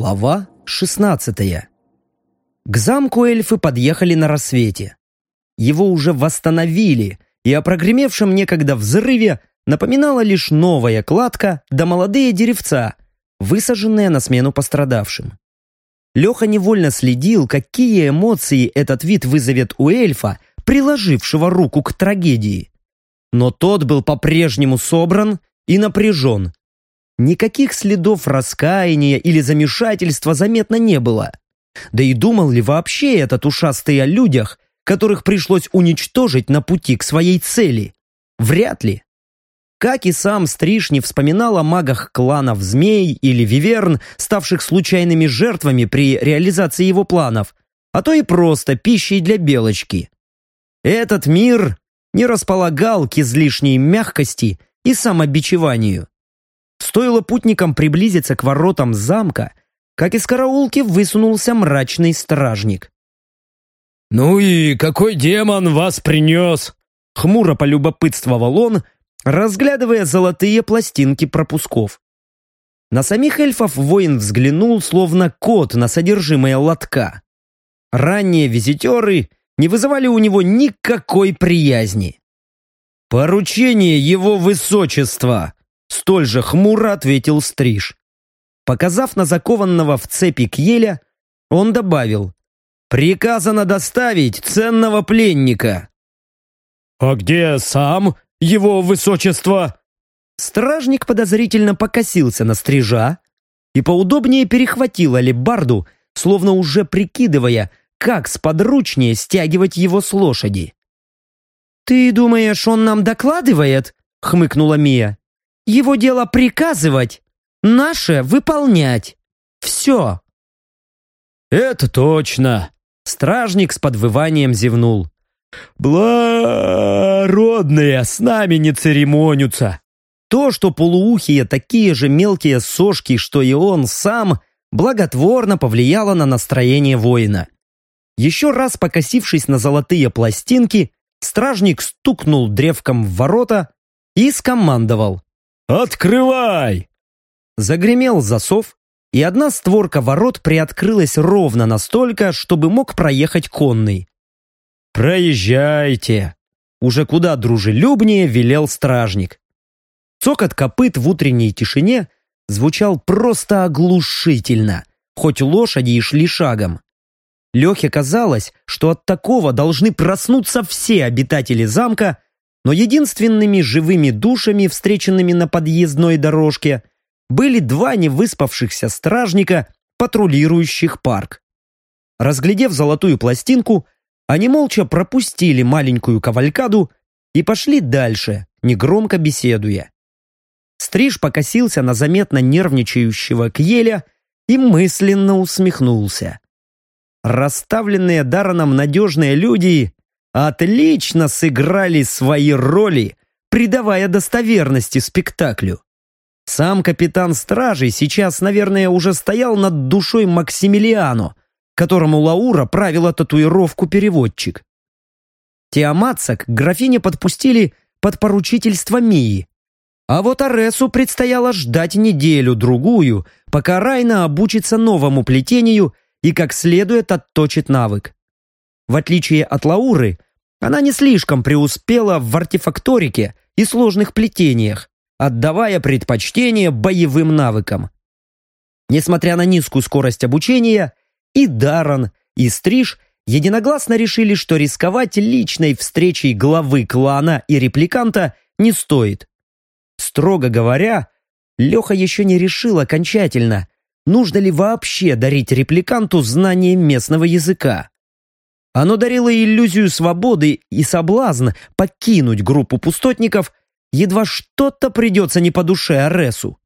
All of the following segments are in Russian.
Глава 16 К замку эльфы подъехали на рассвете. Его уже восстановили, и о прогремевшем некогда взрыве напоминала лишь новая кладка да молодые деревца, высаженные на смену пострадавшим. Леха невольно следил, какие эмоции этот вид вызовет у эльфа, приложившего руку к трагедии. Но тот был по-прежнему собран и напряжен, Никаких следов раскаяния или замешательства заметно не было. Да и думал ли вообще этот ушастый о людях, которых пришлось уничтожить на пути к своей цели? Вряд ли. Как и сам Стриж не вспоминал о магах кланов Змей или Виверн, ставших случайными жертвами при реализации его планов, а то и просто пищей для белочки. Этот мир не располагал к излишней мягкости и самобичеванию. Стоило путникам приблизиться к воротам замка, как из караулки высунулся мрачный стражник. «Ну и какой демон вас принес?» Хмуро полюбопытствовал он, разглядывая золотые пластинки пропусков. На самих эльфов воин взглянул, словно кот на содержимое лотка. Ранние визитеры не вызывали у него никакой приязни. «Поручение его высочества!» Столь же хмуро ответил Стриж. Показав на закованного в цепи Кьеля, он добавил «Приказано доставить ценного пленника». «А где сам его высочество?» Стражник подозрительно покосился на стрижа и поудобнее перехватил алебарду, словно уже прикидывая, как сподручнее стягивать его с лошади. «Ты думаешь, он нам докладывает?» — хмыкнула Мия. Его дело приказывать, наше выполнять. Все. Это точно. Стражник с подвыванием зевнул. Благородные с нами не церемонятся. То, что полуухие такие же мелкие сошки, что и он сам, благотворно повлияло на настроение воина. Еще раз покосившись на золотые пластинки, стражник стукнул древком в ворота и скомандовал. «Открывай!» Загремел засов, и одна створка ворот приоткрылась ровно настолько, чтобы мог проехать конный. «Проезжайте!» Уже куда дружелюбнее велел стражник. Цокот копыт в утренней тишине звучал просто оглушительно, хоть лошади и шли шагом. Лехе казалось, что от такого должны проснуться все обитатели замка но единственными живыми душами, встреченными на подъездной дорожке, были два невыспавшихся стражника, патрулирующих парк. Разглядев золотую пластинку, они молча пропустили маленькую кавалькаду и пошли дальше, негромко беседуя. Стриж покосился на заметно нервничающего Кьеля и мысленно усмехнулся. Расставленные Дараном надежные люди отлично сыграли свои роли, придавая достоверности спектаклю. Сам капитан стражей сейчас, наверное, уже стоял над душой Максимилиано, которому Лаура правила татуировку переводчик. Тиаматца к графине подпустили под поручительство Мии, а вот Аресу предстояло ждать неделю-другую, пока Райна обучится новому плетению и как следует отточит навык. В отличие от Лауры, она не слишком преуспела в артефакторике и сложных плетениях, отдавая предпочтение боевым навыкам. Несмотря на низкую скорость обучения, и Даран, и Стриж единогласно решили, что рисковать личной встречей главы клана и репликанта не стоит. Строго говоря, Леха еще не решил окончательно, нужно ли вообще дарить репликанту знание местного языка. Оно дарило иллюзию свободы и соблазн покинуть группу пустотников, едва что-то придется не по душе Аресу.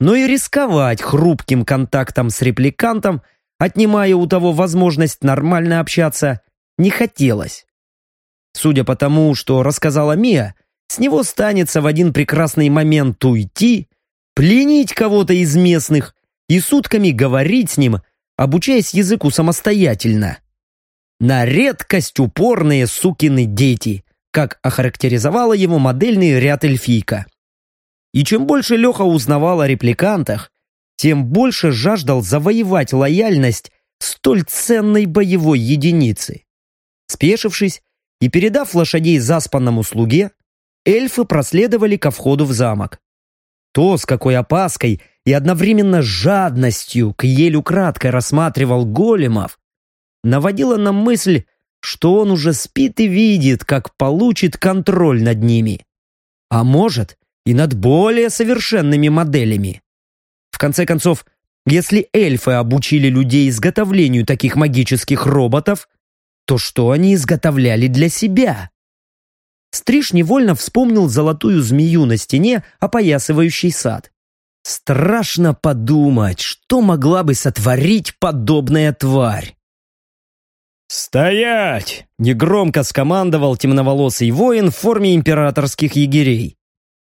Но и рисковать хрупким контактом с репликантом, отнимая у того возможность нормально общаться, не хотелось. Судя по тому, что рассказала Мия, с него станется в один прекрасный момент уйти, пленить кого-то из местных и сутками говорить с ним, обучаясь языку самостоятельно. На редкость упорные сукины дети, как охарактеризовала его модельный ряд эльфийка. И чем больше Леха узнавал о репликантах, тем больше жаждал завоевать лояльность столь ценной боевой единицы. Спешившись и передав лошадей заспанному слуге, эльфы проследовали ко входу в замок. То, с какой опаской и одновременно жадностью к елю кратко рассматривал големов, наводило на мысль, что он уже спит и видит, как получит контроль над ними. А может, и над более совершенными моделями. В конце концов, если эльфы обучили людей изготовлению таких магических роботов, то что они изготовляли для себя? Стриж невольно вспомнил золотую змею на стене, опоясывающий сад. Страшно подумать, что могла бы сотворить подобная тварь. «Стоять!» — негромко скомандовал темноволосый воин в форме императорских егерей.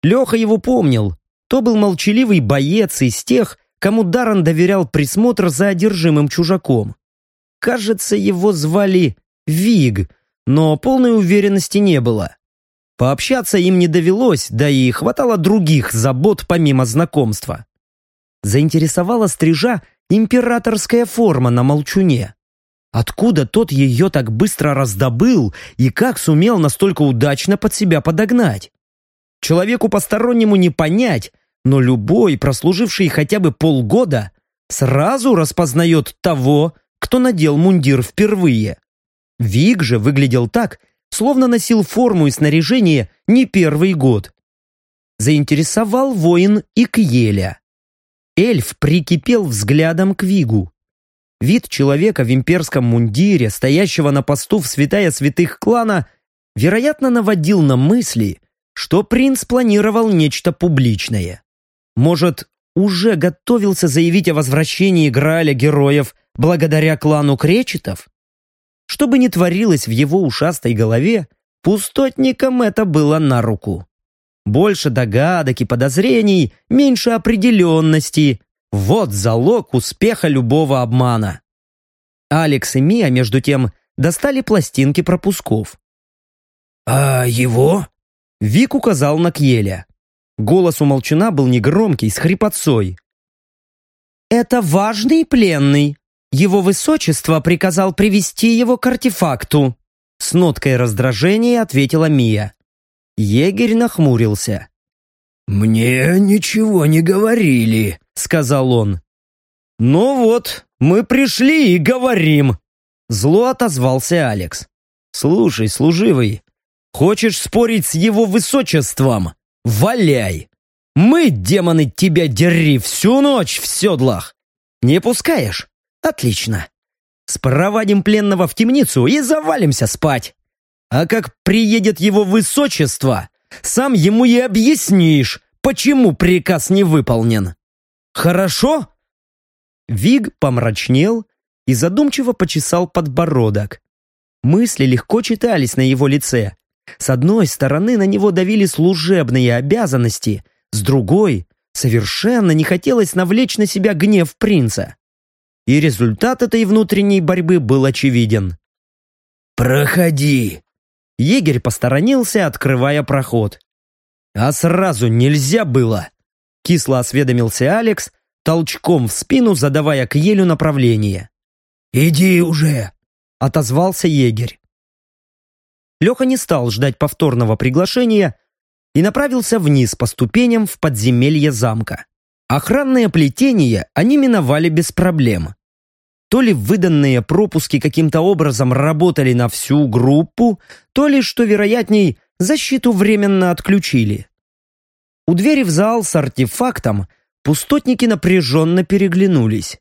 Леха его помнил. То был молчаливый боец из тех, кому Даррен доверял присмотр за одержимым чужаком. Кажется, его звали Виг, но полной уверенности не было. Пообщаться им не довелось, да и хватало других забот помимо знакомства. Заинтересовала стрижа императорская форма на молчуне. Откуда тот ее так быстро раздобыл и как сумел настолько удачно под себя подогнать? Человеку постороннему не понять, но любой, прослуживший хотя бы полгода, сразу распознает того, кто надел мундир впервые. Вик же выглядел так, словно носил форму и снаряжение не первый год. Заинтересовал воин и Кьеля. Эльф прикипел взглядом к Вигу. Вид человека в имперском мундире, стоящего на посту в святая святых клана, вероятно, наводил на мысли, что принц планировал нечто публичное. Может, уже готовился заявить о возвращении Грааля героев благодаря клану Кречетов? Что бы ни творилось в его ушастой голове, пустотникам это было на руку. Больше догадок и подозрений, меньше определенности. Вот залог успеха любого обмана. Алекс и Мия, между тем, достали пластинки пропусков. «А его?» Вик указал на Кьеля. Голос у молчуна был негромкий, с хрипотцой. «Это важный пленный. Его высочество приказал привести его к артефакту», с ноткой раздражения ответила Мия. Егерь нахмурился. «Мне ничего не говорили», — сказал он. «Ну вот, мы пришли и говорим», — зло отозвался Алекс. «Слушай, служивый, хочешь спорить с его высочеством? Валяй! Мы, демоны, тебя дери всю ночь в седлах! Не пускаешь? Отлично. Спровадим пленного в темницу и завалимся спать. А как приедет его высочество, сам ему и объяснишь, почему приказ не выполнен. Хорошо?» Виг помрачнел и задумчиво почесал подбородок. Мысли легко читались на его лице. С одной стороны, на него давили служебные обязанности, с другой — совершенно не хотелось навлечь на себя гнев принца. И результат этой внутренней борьбы был очевиден. «Проходи!» Егерь посторонился, открывая проход. «А сразу нельзя было!» Кисло осведомился Алекс, толчком в спину задавая к елю направление. «Иди уже!» — отозвался егерь. Леха не стал ждать повторного приглашения и направился вниз по ступеням в подземелье замка. Охранное плетение они миновали без проблем. То ли выданные пропуски каким-то образом работали на всю группу, то ли, что вероятней, защиту временно отключили. У двери в зал с артефактом пустотники напряженно переглянулись.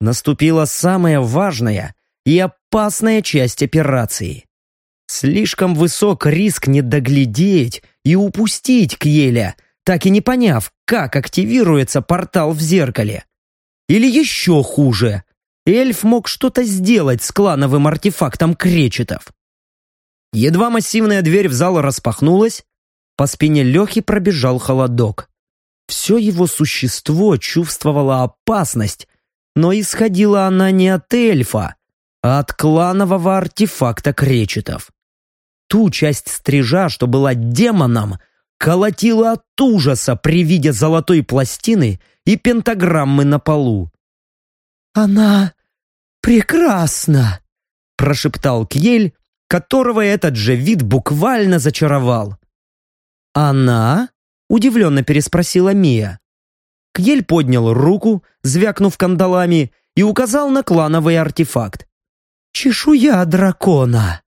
Наступила самая важная и опасная часть операции. Слишком высок риск не доглядеть и упустить Кьеля, так и не поняв, как активируется портал в зеркале. Или еще хуже, эльф мог что-то сделать с клановым артефактом кречетов. Едва массивная дверь в зал распахнулась, по спине Лехи пробежал холодок. Все его существо чувствовало опасность, но исходила она не от эльфа, а от кланового артефакта кречетов. Ту часть стрижа, что была демоном, колотила от ужаса при виде золотой пластины и пентаграммы на полу. «Она прекрасна!» – прошептал Кьель, которого этот же вид буквально зачаровал. «Она?» – удивленно переспросила Мия. Кьель поднял руку, звякнув кандалами, и указал на клановый артефакт. «Чешуя дракона!»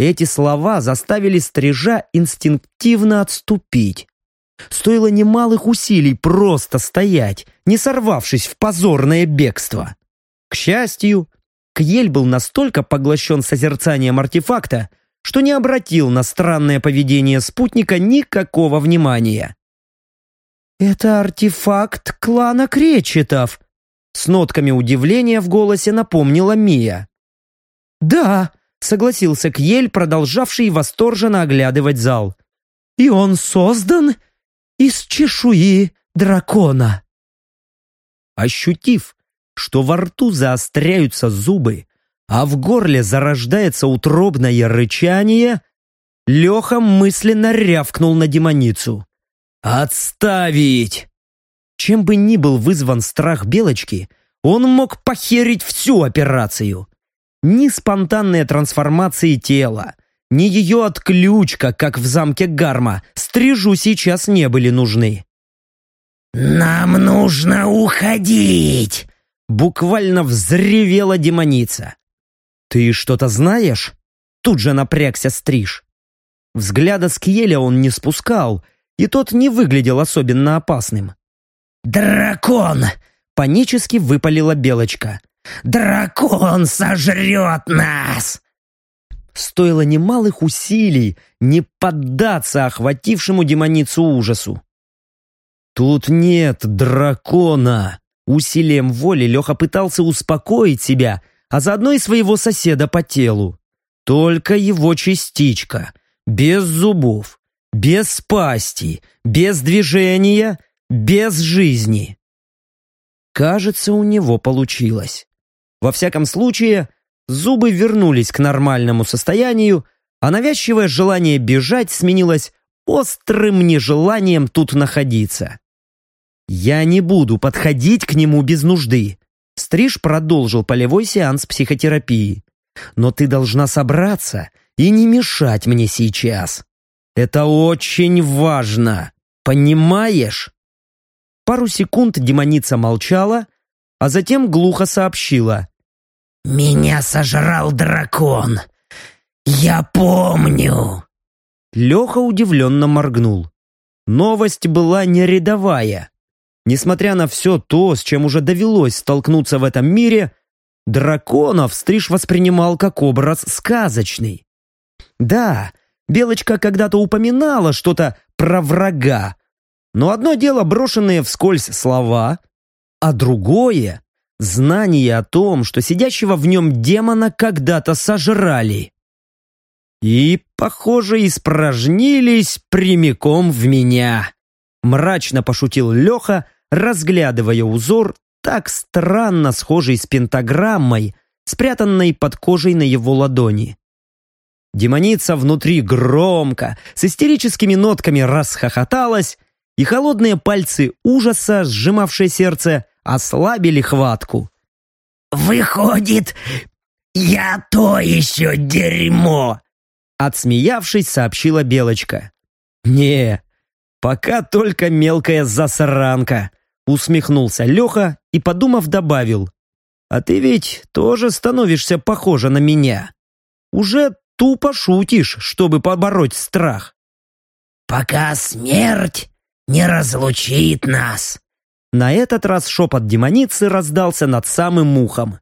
Эти слова заставили стрижа инстинктивно отступить. Стоило немалых усилий просто стоять, не сорвавшись в позорное бегство. К счастью, Кьель был настолько поглощен созерцанием артефакта, что не обратил на странное поведение спутника никакого внимания. «Это артефакт клана Кречетов», с нотками удивления в голосе напомнила Мия. «Да», — согласился Кьель, продолжавший восторженно оглядывать зал. «И он создан из чешуи дракона». Ощутив, что во рту заостряются зубы, а в горле зарождается утробное рычание, Леха мысленно рявкнул на демоницу. «Отставить!» Чем бы ни был вызван страх Белочки, он мог похерить всю операцию. Ни спонтанные трансформации тела, ни ее отключка, как в замке Гарма, стрижу сейчас не были нужны. «Нам нужно уходить!» Буквально взревела демоница. «Ты что-то знаешь?» Тут же напрягся стриж. Взгляда Скьеля он не спускал, и тот не выглядел особенно опасным. «Дракон!» — панически выпалила Белочка. «Дракон сожрет нас!» Стоило немалых усилий не поддаться охватившему демоницу ужасу. «Тут нет дракона!» Усилием воли Леха пытался успокоить себя, а заодно и своего соседа по телу. Только его частичка, без зубов, без пасти, без движения без жизни. Кажется, у него получилось. Во всяком случае, зубы вернулись к нормальному состоянию, а навязчивое желание бежать сменилось острым нежеланием тут находиться. «Я не буду подходить к нему без нужды», Стриж продолжил полевой сеанс психотерапии. «Но ты должна собраться и не мешать мне сейчас. Это очень важно, понимаешь?» Пару секунд демоница молчала, а затем глухо сообщила. «Меня сожрал дракон! Я помню!» Леха удивленно моргнул. Новость была не рядовая. Несмотря на все то, с чем уже довелось столкнуться в этом мире, драконов Стриж воспринимал как образ сказочный. Да, Белочка когда-то упоминала что-то про врага, но одно дело брошенные вскользь слова, а другое — знание о том, что сидящего в нем демона когда-то сожрали. И, похоже, испражнились прямиком в меня. Мрачно пошутил Леха, разглядывая узор, так странно схожий с пентаграммой, спрятанной под кожей на его ладони. Демоница внутри громко, с истерическими нотками расхохоталась, и холодные пальцы ужаса, сжимавшие сердце, ослабили хватку. «Выходит, я то еще дерьмо!» Отсмеявшись, сообщила Белочка. «Не, пока только мелкая засранка», усмехнулся Леха и, подумав, добавил. «А ты ведь тоже становишься похожа на меня. Уже тупо шутишь, чтобы побороть страх». «Пока смерть не разлучит нас!» На этот раз шепот демоницы раздался над самым ухом.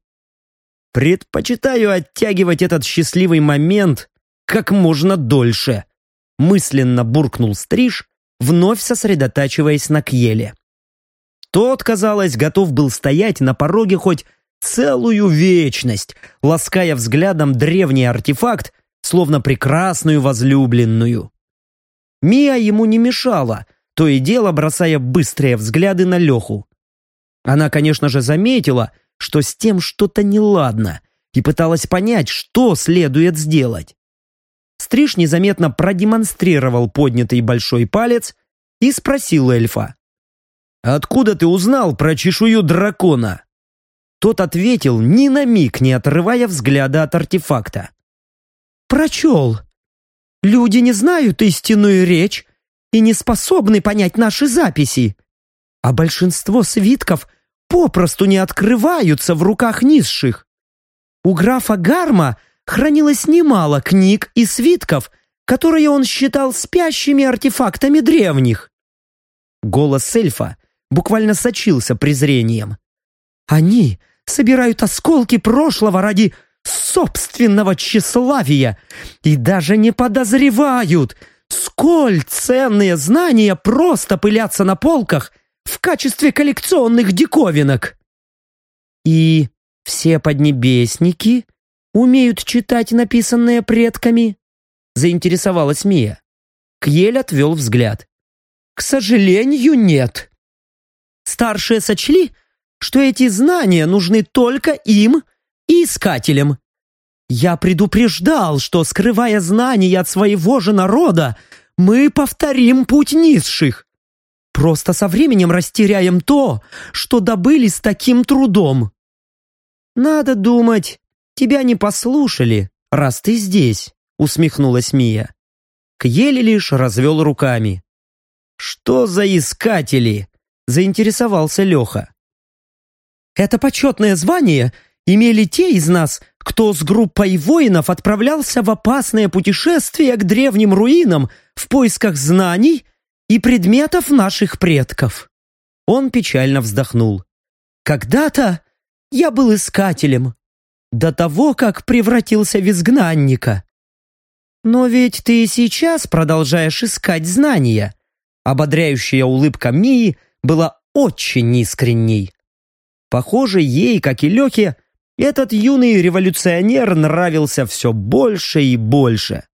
«Предпочитаю оттягивать этот счастливый момент как можно дольше», мысленно буркнул Стриж, вновь сосредотачиваясь на Кьеле. Тот, казалось, готов был стоять на пороге хоть целую вечность, лаская взглядом древний артефакт, словно прекрасную возлюбленную. Мия ему не мешала, то и дело бросая быстрые взгляды на Леху. Она, конечно же, заметила, что с тем что-то неладно, и пыталась понять, что следует сделать. Стриж незаметно продемонстрировал поднятый большой палец и спросил эльфа. «Откуда ты узнал про чешую дракона?» Тот ответил, ни на миг не отрывая взгляда от артефакта. «Прочел. Люди не знают истинную речь и не способны понять наши записи. А большинство свитков попросту не открываются в руках низших. У графа Гарма хранилось немало книг и свитков, которые он считал спящими артефактами древних. Голос эльфа буквально сочился презрением. Они собирают осколки прошлого ради собственного тщеславия и даже не подозревают, сколь ценные знания просто пылятся на полках в качестве коллекционных диковинок. И все поднебесники умеют читать написанное предками? Заинтересовалась Мия. Кьель отвел взгляд. К сожалению, нет. Старшие сочли, что эти знания нужны только им и искателям. Я предупреждал, что, скрывая знания от своего же народа, мы повторим путь низших. Просто со временем растеряем то, что добыли с таким трудом. Надо думать, тебя не послушали, раз ты здесь, усмехнулась Мия. Кьели лишь развел руками. Что за искатели? Заинтересовался Леха. Это почетное звание имели те из нас, кто с группой воинов отправлялся в опасное путешествие к древним руинам в поисках знаний и предметов наших предков. Он печально вздохнул. Когда-то я был искателем, до того, как превратился в изгнанника. Но ведь ты и сейчас продолжаешь искать знания. Ободряющая улыбка Мии была очень искренней. Похоже, ей, как и Лехе, этот юный революционер нравился все больше и больше.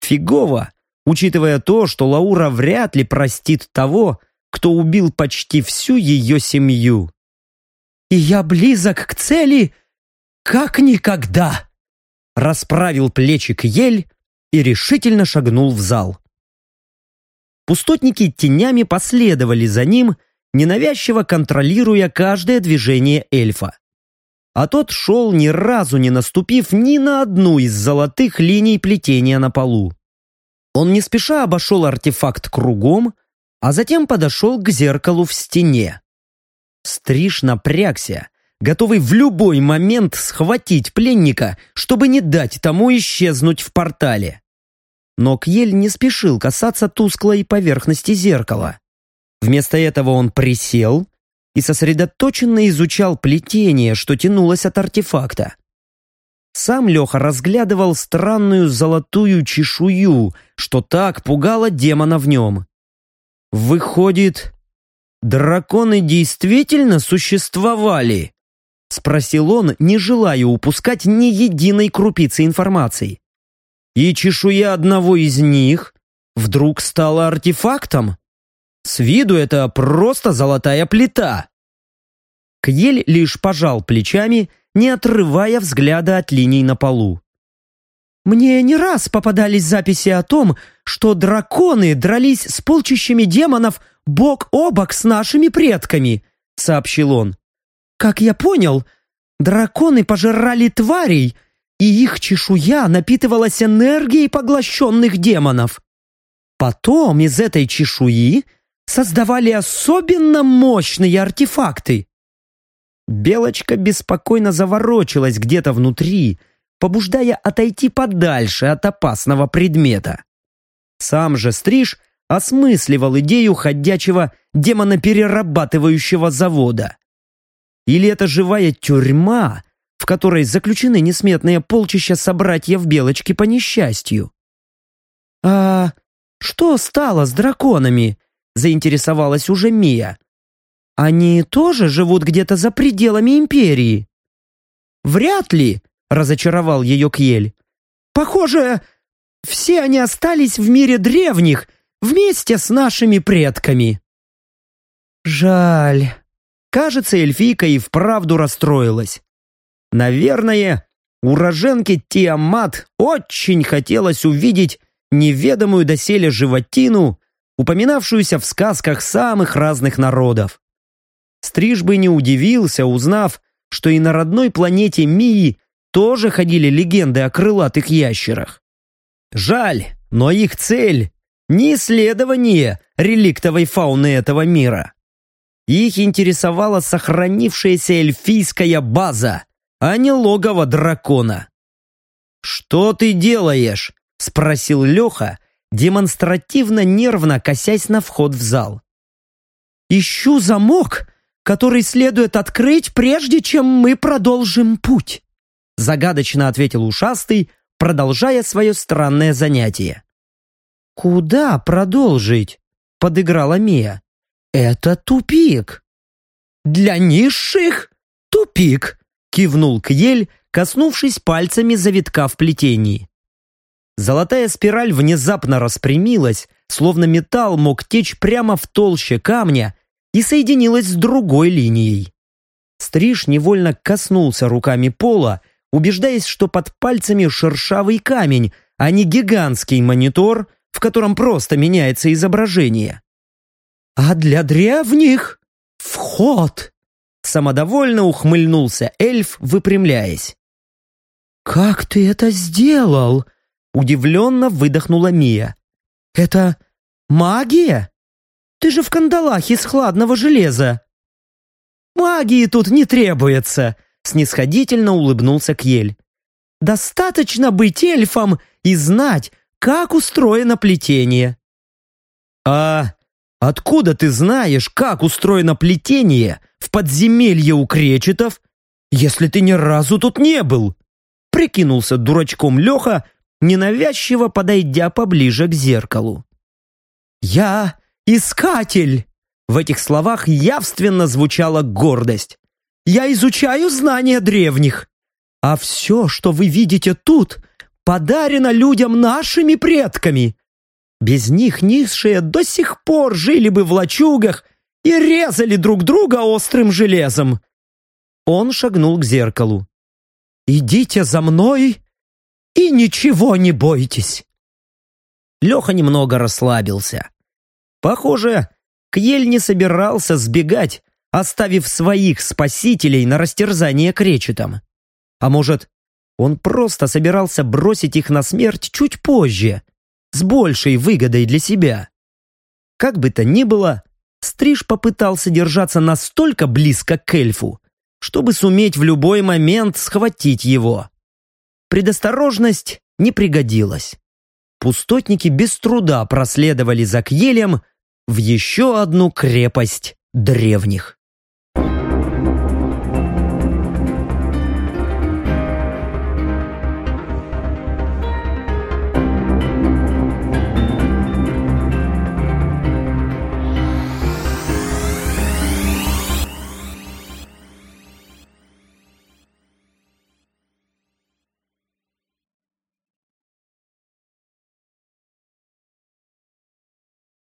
Фигово, учитывая то, что Лаура вряд ли простит того, кто убил почти всю ее семью. «И я близок к цели, как никогда!» Расправил плечи Ель и решительно шагнул в зал. Пустотники тенями последовали за ним, ненавязчиво контролируя каждое движение эльфа. А тот шел ни разу не наступив ни на одну из золотых линий плетения на полу. Он не спеша обошел артефакт кругом, а затем подошел к зеркалу в стене. Стриж напрягся, готовый в любой момент схватить пленника, чтобы не дать тому исчезнуть в портале. Но Кьель не спешил касаться тусклой поверхности зеркала. Вместо этого он присел и сосредоточенно изучал плетение, что тянулось от артефакта. Сам Леха разглядывал странную золотую чешую, что так пугало демона в нем. Выходит, драконы действительно существовали? Спросил он, не желая упускать ни единой крупицы информации. И чешуя одного из них вдруг стала артефактом? С виду это просто золотая плита. Кьель лишь пожал плечами, не отрывая взгляда от линий на полу. Мне не раз попадались записи о том, что драконы дрались с полчищами демонов бок о бок с нашими предками, сообщил он. Как я понял, драконы пожирали тварей, и их чешуя напитывалась энергией поглощенных демонов. Потом из этой чешуи создавали особенно мощные артефакты. Белочка беспокойно заворочилась где-то внутри, побуждая отойти подальше от опасного предмета. Сам же Стриж осмысливал идею ходячего демоноперерабатывающего завода. Или это живая тюрьма, в которой заключены несметные полчища собратьев Белочки по несчастью? «А что стало с драконами?» заинтересовалась уже Мия. «Они тоже живут где-то за пределами Империи?» «Вряд ли», — разочаровал ее Кьель. «Похоже, все они остались в мире древних вместе с нашими предками». «Жаль». Кажется, эльфийка и вправду расстроилась. Наверное, уроженке Тиамат очень хотелось увидеть неведомую доселе животину упоминавшуюся в сказках самых разных народов. Стриж бы не удивился, узнав, что и на родной планете Мии тоже ходили легенды о крылатых ящерах. Жаль, но их цель – не исследование реликтовой фауны этого мира. Их интересовала сохранившаяся эльфийская база, а не логово дракона. «Что ты делаешь?» – спросил Леха, демонстративно нервно косясь на вход в зал. «Ищу замок, который следует открыть, прежде чем мы продолжим путь», загадочно ответил ушастый, продолжая свое странное занятие. «Куда продолжить?» – подыграла Мия. «Это тупик». «Для низших? Тупик!» – кивнул Кьель, коснувшись пальцами завитка в плетении. Золотая спираль внезапно распрямилась, словно металл мог течь прямо в толще камня и соединилась с другой линией. Стриж невольно коснулся руками пола, убеждаясь, что под пальцами шершавый камень, а не гигантский монитор, в котором просто меняется изображение. «А для древних вход!» Самодовольно ухмыльнулся эльф, выпрямляясь. «Как ты это сделал?» Удивленно выдохнула Мия. «Это магия? Ты же в кандалах из хладного железа!» «Магии тут не требуется!» Снисходительно улыбнулся Кьель. «Достаточно быть эльфом и знать, как устроено плетение». «А откуда ты знаешь, как устроено плетение в подземелье у кречетов, если ты ни разу тут не был?» Прикинулся дурачком Леха, ненавязчиво подойдя поближе к зеркалу. «Я искатель!» В этих словах явственно звучала гордость. «Я изучаю знания древних, а все, что вы видите тут, подарено людям нашими предками. Без них низшие до сих пор жили бы в лачугах и резали друг друга острым железом». Он шагнул к зеркалу. «Идите за мной и ничего не бойтесь!» Леха немного расслабился. Похоже, Кьель не собирался сбегать, оставив своих спасителей на растерзание кречетом. А может, он просто собирался бросить их на смерть чуть позже, с большей выгодой для себя. Как бы то ни было, Стриж попытался держаться настолько близко к эльфу, чтобы суметь в любой момент схватить его. Предосторожность не пригодилась. Пустотники без труда проследовали за Кьелем в еще одну крепость древних.